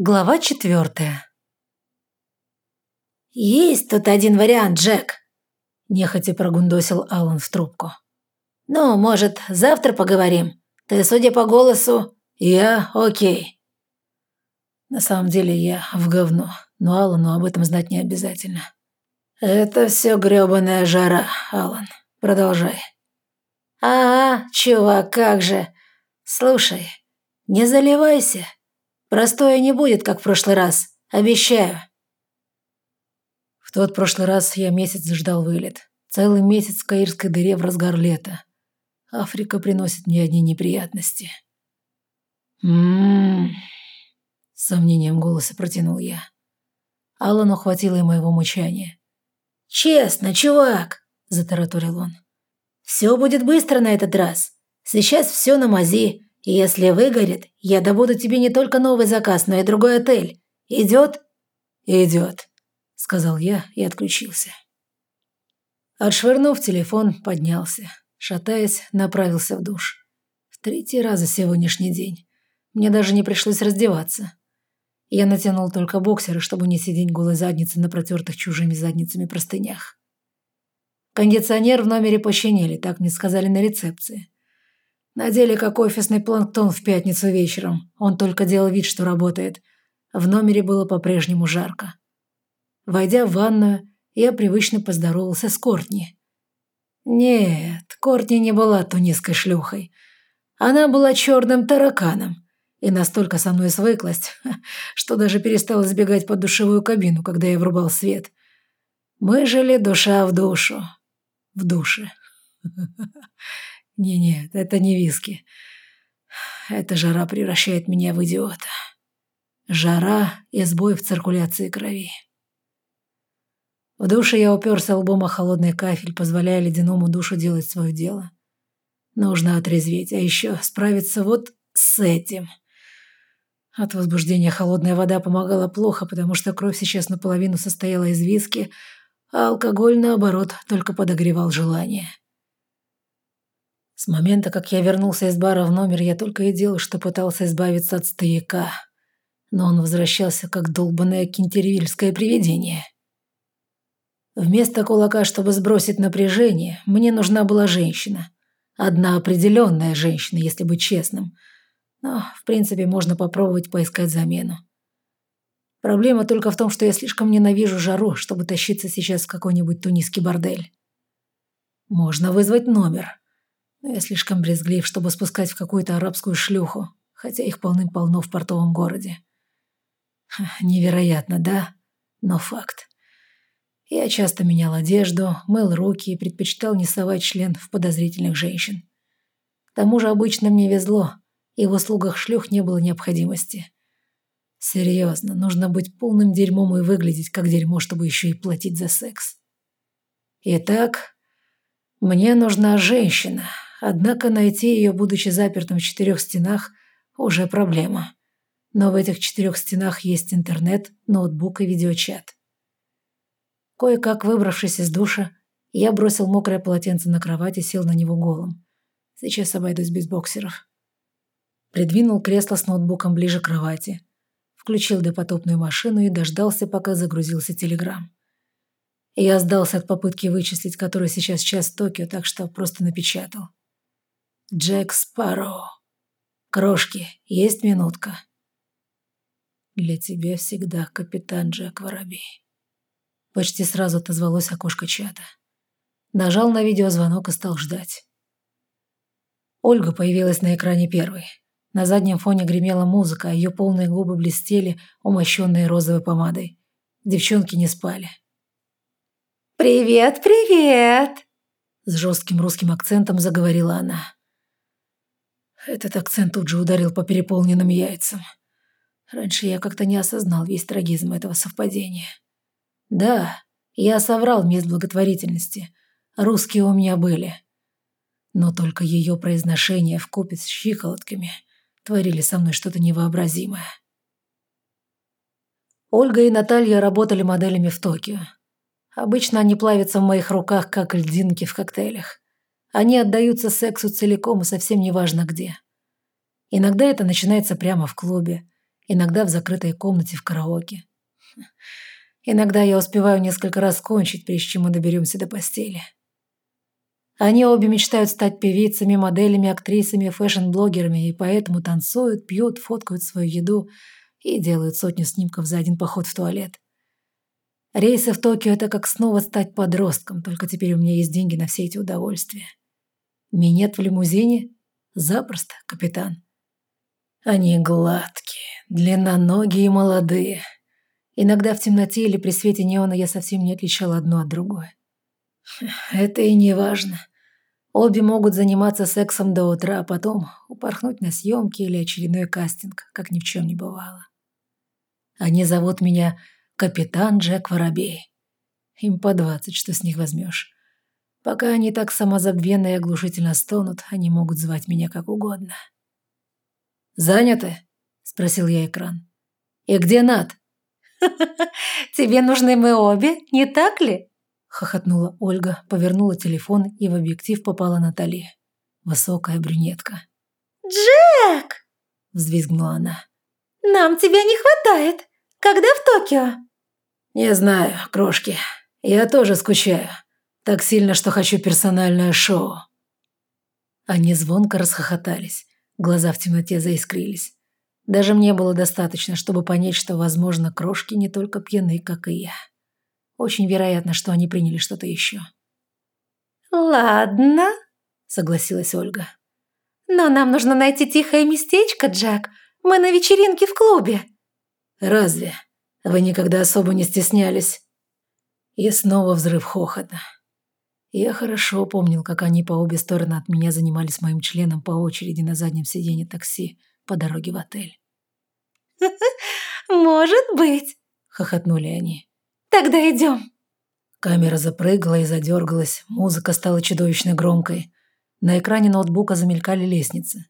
Глава четвертая. «Есть тут один вариант, Джек», – нехотя прогундосил Алан в трубку. «Ну, может, завтра поговорим? Ты, судя по голосу, я окей». На самом деле я в говно, но Алану об этом знать не обязательно. «Это все грёбаная жара, Алан. Продолжай». «А, чувак, как же. Слушай, не заливайся». Простое не будет, как в прошлый раз. Обещаю. В тот прошлый раз я месяц ждал вылет. Целый месяц в Каирской дыре в разгар лета. Африка приносит мне одни неприятности. Ммм... С сомнением в голосе протянул я. Аллану хватило и моего мучания. «Честно, чувак!» – затараторил он. «Все будет быстро на этот раз. Сейчас все на мази. Если выгорит, я добуду тебе не только новый заказ, но и другой отель. Идет?» «Идет», — сказал я и отключился. Отшвырнув телефон, поднялся. Шатаясь, направился в душ. В третий раз за сегодняшний день. Мне даже не пришлось раздеваться. Я натянул только боксеры, чтобы не сидеть голой задницей на протертых чужими задницами простынях. Кондиционер в номере починили, так мне сказали на рецепции. Надели как офисный планктон в пятницу вечером. Он только делал вид, что работает. В номере было по-прежнему жарко. Войдя в ванную, я привычно поздоровался с Кортни. Нет, Кортни не была тунисской шлюхой. Она была черным тараканом и настолько со мной свыклась, что даже перестала сбегать под душевую кабину, когда я врубал свет. Мы жили душа в душу. В душе. Не-нет, это не виски. Эта жара превращает меня в идиота. Жара и сбой в циркуляции крови. В душе я уперся лбом о холодный кафель, позволяя ледяному душу делать свое дело. Нужно отрезветь, а еще справиться вот с этим. От возбуждения холодная вода помогала плохо, потому что кровь сейчас наполовину состояла из виски, а алкоголь, наоборот, только подогревал желание. С момента, как я вернулся из бара в номер, я только и делал, что пытался избавиться от стояка. Но он возвращался, как долбанное кентервильское привидение. Вместо кулака, чтобы сбросить напряжение, мне нужна была женщина. Одна определенная женщина, если быть честным. Но, в принципе, можно попробовать поискать замену. Проблема только в том, что я слишком ненавижу жару, чтобы тащиться сейчас в какой-нибудь тунисский бордель. Можно вызвать номер но я слишком брезглив, чтобы спускать в какую-то арабскую шлюху, хотя их полным-полно в портовом городе. Невероятно, да? Но факт. Я часто менял одежду, мыл руки и предпочитал не совать член в подозрительных женщин. К тому же обычно мне везло, и в услугах шлюх не было необходимости. Серьезно, нужно быть полным дерьмом и выглядеть как дерьмо, чтобы еще и платить за секс. Итак, мне нужна женщина, Однако найти ее, будучи запертым в четырех стенах, уже проблема. Но в этих четырех стенах есть интернет, ноутбук и видеочат. Кое-как выбравшись из душа, я бросил мокрое полотенце на кровать и сел на него голым. Сейчас обойдусь без боксеров. Придвинул кресло с ноутбуком ближе к кровати. Включил допотопную машину и дождался, пока загрузился телеграм. Я сдался от попытки вычислить, который сейчас час в Токио, так что просто напечатал. Джек Спарроу. Крошки, есть минутка? Для тебя всегда капитан Джек Воробей. Почти сразу отозвалось окошко чата. Нажал на видеозвонок и стал ждать. Ольга появилась на экране первой. На заднем фоне гремела музыка, а ее полные губы блестели, умощенные розовой помадой. Девчонки не спали. «Привет, привет!» С жестким русским акцентом заговорила она. Этот акцент тут же ударил по переполненным яйцам. Раньше я как-то не осознал весь трагизм этого совпадения. Да, я соврал мест благотворительности. Русские у меня были. Но только ее произношение вкупе с щиколотками творили со мной что-то невообразимое. Ольга и Наталья работали моделями в Токио. Обычно они плавятся в моих руках, как льдинки в коктейлях. Они отдаются сексу целиком и совсем неважно где. Иногда это начинается прямо в клубе. иногда в закрытой комнате в караоке. Иногда я успеваю несколько раз кончить, прежде чем мы доберемся до постели. Они обе мечтают стать певицами, моделями, актрисами, фэшн-блогерами, и поэтому танцуют, пьют, фоткают свою еду и делают сотню снимков за один поход в туалет. Рейсы в Токио – это как снова стать подростком, только теперь у меня есть деньги на все эти удовольствия. Минет в лимузине? Запросто, капитан. Они гладкие, длинноногие и молодые – Иногда в темноте или при свете неона я совсем не отличала одно от другой. Это и не важно. Обе могут заниматься сексом до утра, а потом упорхнуть на съемки или очередной кастинг, как ни в чем не бывало. Они зовут меня Капитан Джек Воробей. Им по двадцать, что с них возьмешь. Пока они так самозабвенно и оглушительно стонут, они могут звать меня как угодно. «Заняты?» – спросил я экран. «И где Над?» Тебе нужны мы обе, не так ли?» Хохотнула Ольга, повернула телефон и в объектив попала Натали. Высокая брюнетка. «Джек!» – взвизгнула она. «Нам тебя не хватает. Когда в Токио?» «Не знаю, крошки. Я тоже скучаю. Так сильно, что хочу персональное шоу». Они звонко расхохотались. Глаза в темноте заискрились. Даже мне было достаточно, чтобы понять, что, возможно, крошки не только пьяны, как и я. Очень вероятно, что они приняли что-то еще. «Ладно», — согласилась Ольга. «Но нам нужно найти тихое местечко, Джек. Мы на вечеринке в клубе». «Разве? Вы никогда особо не стеснялись?» И снова взрыв хохота. Я хорошо помнил, как они по обе стороны от меня занимались моим членом по очереди на заднем сиденье такси по дороге в отель. «Может быть», — хохотнули они. «Тогда идем». Камера запрыгала и задергалась, музыка стала чудовищно громкой. На экране ноутбука замелькали лестницы.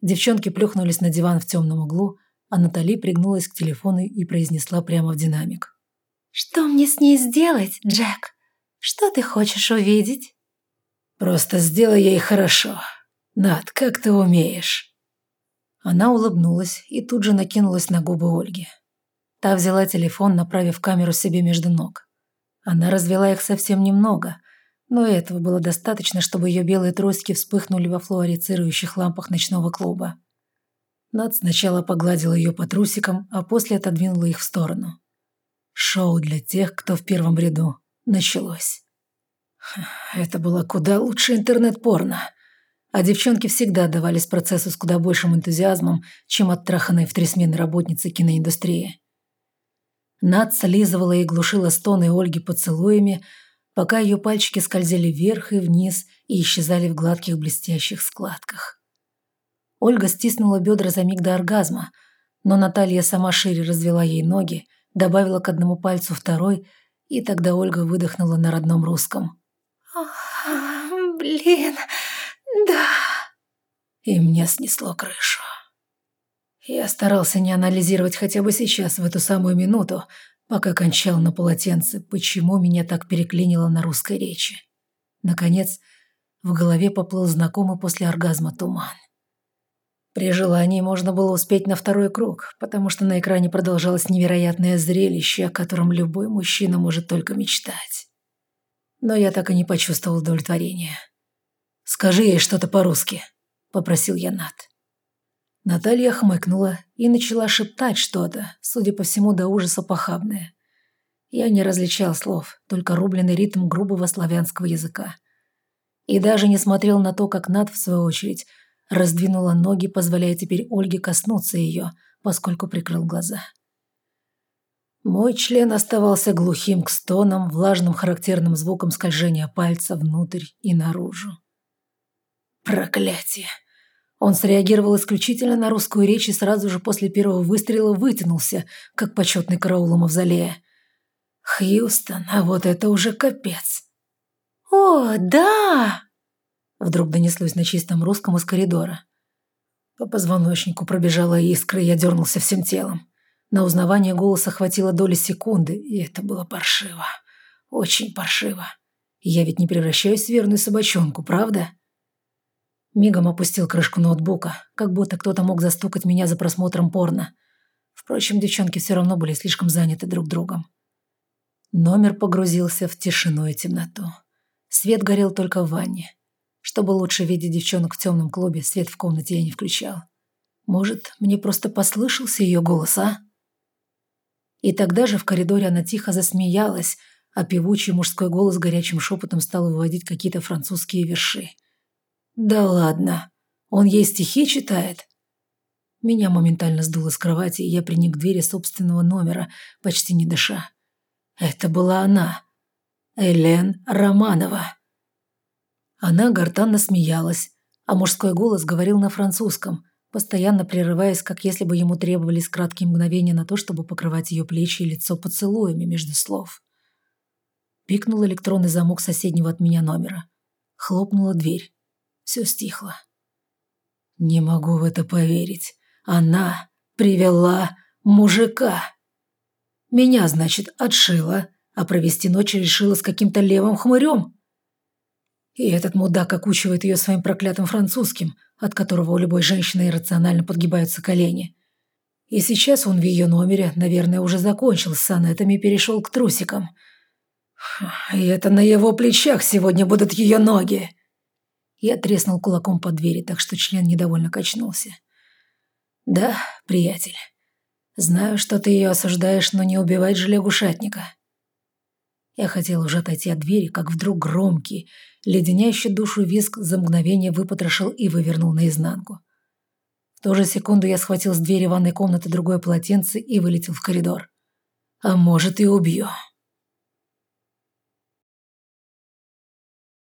Девчонки плюхнулись на диван в темном углу, а Натали пригнулась к телефону и произнесла прямо в динамик. «Что мне с ней сделать, Джек? Что ты хочешь увидеть?» «Просто сделай ей хорошо. Над, как ты умеешь». Она улыбнулась и тут же накинулась на губы Ольги. Та взяла телефон, направив камеру себе между ног. Она развела их совсем немного, но этого было достаточно, чтобы ее белые тросики вспыхнули во флуорицирующих лампах ночного клуба. Над сначала погладила ее по трусикам, а после отодвинула их в сторону. Шоу для тех, кто в первом ряду, началось. Это было куда лучше интернет-порно а девчонки всегда отдавались процессу с куда большим энтузиазмом, чем оттраханные в три смены работницы киноиндустрии. Над слизывала и глушила стоны Ольги поцелуями, пока ее пальчики скользили вверх и вниз и исчезали в гладких блестящих складках. Ольга стиснула бедра за миг до оргазма, но Наталья сама шире развела ей ноги, добавила к одному пальцу второй, и тогда Ольга выдохнула на родном русском. «Блин, «Да». И мне снесло крышу. Я старался не анализировать хотя бы сейчас, в эту самую минуту, пока кончал на полотенце, почему меня так переклинило на русской речи. Наконец, в голове поплыл знакомый после оргазма туман. При желании можно было успеть на второй круг, потому что на экране продолжалось невероятное зрелище, о котором любой мужчина может только мечтать. Но я так и не почувствовал удовлетворения. «Скажи ей что-то по-русски», – попросил я Нат. Наталья хмыкнула и начала шептать что-то, судя по всему, до ужаса похабное. Я не различал слов, только рубленый ритм грубого славянского языка. И даже не смотрел на то, как Над, в свою очередь, раздвинула ноги, позволяя теперь Ольге коснуться ее, поскольку прикрыл глаза. Мой член оставался глухим к стонам, влажным характерным звуком скольжения пальца внутрь и наружу. Проклятие. Он среагировал исключительно на русскую речь и сразу же после первого выстрела вытянулся, как почетный караул у мавзолея. Хьюстон, а вот это уже капец. «О, да!» Вдруг донеслось на чистом русском из коридора. По позвоночнику пробежала искра, и я дернулся всем телом. На узнавание голоса хватило доли секунды, и это было паршиво. Очень паршиво. Я ведь не превращаюсь в верную собачонку, правда? Мигом опустил крышку ноутбука, как будто кто-то мог застукать меня за просмотром порно. Впрочем, девчонки все равно были слишком заняты друг другом. Номер погрузился в тишину и темноту. Свет горел только в ванне. Чтобы лучше видеть девчонок в темном клубе, свет в комнате я не включал. Может, мне просто послышался ее голос, а? И тогда же в коридоре она тихо засмеялась, а певучий мужской голос горячим шепотом стал выводить какие-то французские верши. «Да ладно, он ей стихи читает?» Меня моментально сдуло с кровати, и я приник к двери собственного номера, почти не дыша. Это была она, Элен Романова. Она гортанно смеялась, а мужской голос говорил на французском, постоянно прерываясь, как если бы ему требовались краткие мгновения на то, чтобы покрывать ее плечи и лицо поцелуями между слов. Пикнул электронный замок соседнего от меня номера. Хлопнула дверь. Все стихло. Не могу в это поверить. Она привела мужика. Меня, значит, отшила, а провести ночь решила с каким-то левым хмырем. И этот мудак окучивает ее своим проклятым французским, от которого у любой женщины иррационально подгибаются колени. И сейчас он в ее номере, наверное, уже закончил с сонетами и перешел к трусикам. И это на его плечах сегодня будут ее ноги. Я треснул кулаком по двери, так что член недовольно качнулся. «Да, приятель. Знаю, что ты ее осуждаешь, но не убивать же лягушатника». Я хотел уже отойти от двери, как вдруг громкий, леденящий душу визг за мгновение выпотрошил и вывернул наизнанку. В ту же секунду я схватил с двери ванной комнаты другое полотенце и вылетел в коридор. А может и убью.